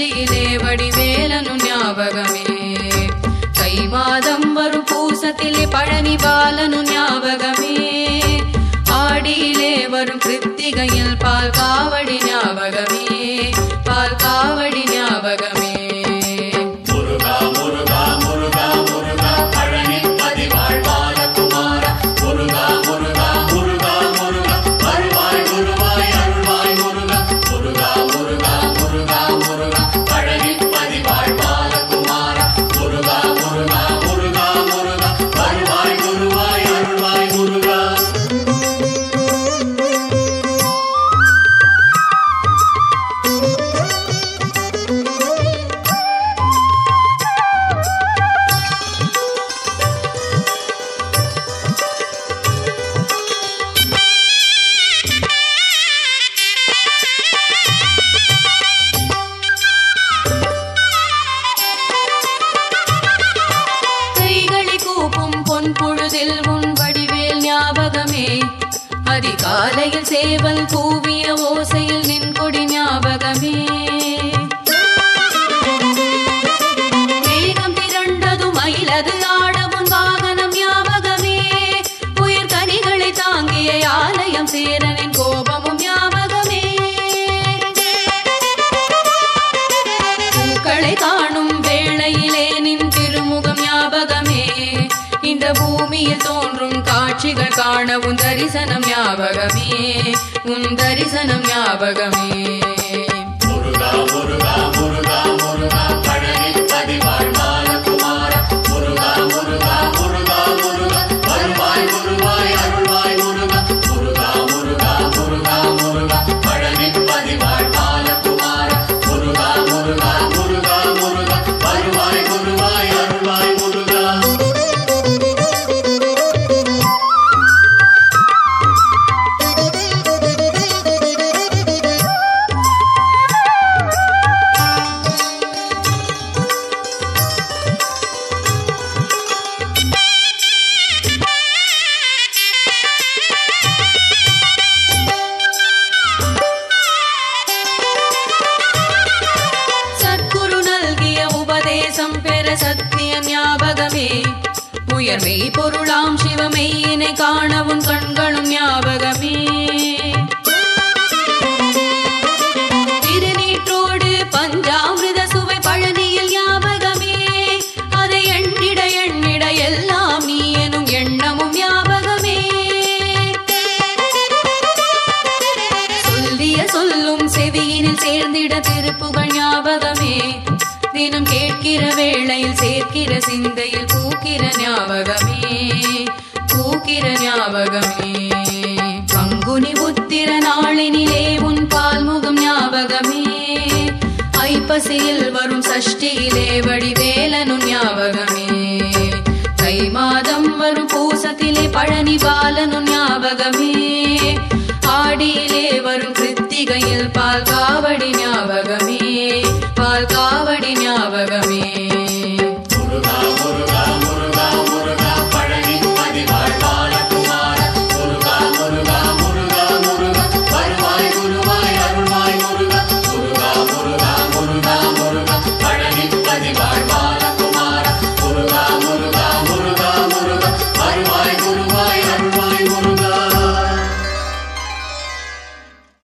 நெற்றியிலே வடிவேலனு ஞாபகமே. கை மாதம் வரும் பூசத்திலே பழனி பாலனு ஞாபகமே. ஆடியிலே வரும் கிருத்திகையில் பால் காவடி ஞாபகமே. மனதில் உன் வடிவேல் ஞாபகமே. அதிகாலையில் சேவல் கூவிய ஓசையில் நின் கொடி ஞாபகமே. மேகம் திரண்டதும் மயிலது ஆடவும் வாகனம் ஞாபகமே. உயிர் கனிகளை தாங்கிய ஆலயம் சேரனின் கோபமும் ஞாபகமே. பூக்களை காண பூமியில் தோன்றும் காட்சிகள் காண உன் தரிசனம் ஞாபகமே. உன் தரிசனம் ஞாபகமே. முருகா முருகா உபதேசம் பெற ஞாபகமே. உயர்மை பொருளாம் சிவமெய்யினை காணவும் கண்களும் ஞாபகமே. தினம் கேட்கிற வேளையில் சேர்க்கிற சிந்தையில் பூக்கிற ஞாபகமே பூக்கிற ஞாபகமே. பங்குனி உத்திர நாளினிலே உன் பால்முகம் ஞாபகமே. ஐப்பசியில் வரும் சஷ்டியிலே வடிவேலனு ஞாபகமே. தை மாதம் வரும் பூசத்திலே பழனி பாலனு ஞாபகமே. ஆடியிலே வரும் கிருத்திகையில் பால் காவடி ஞாபகமே. பால் காவடி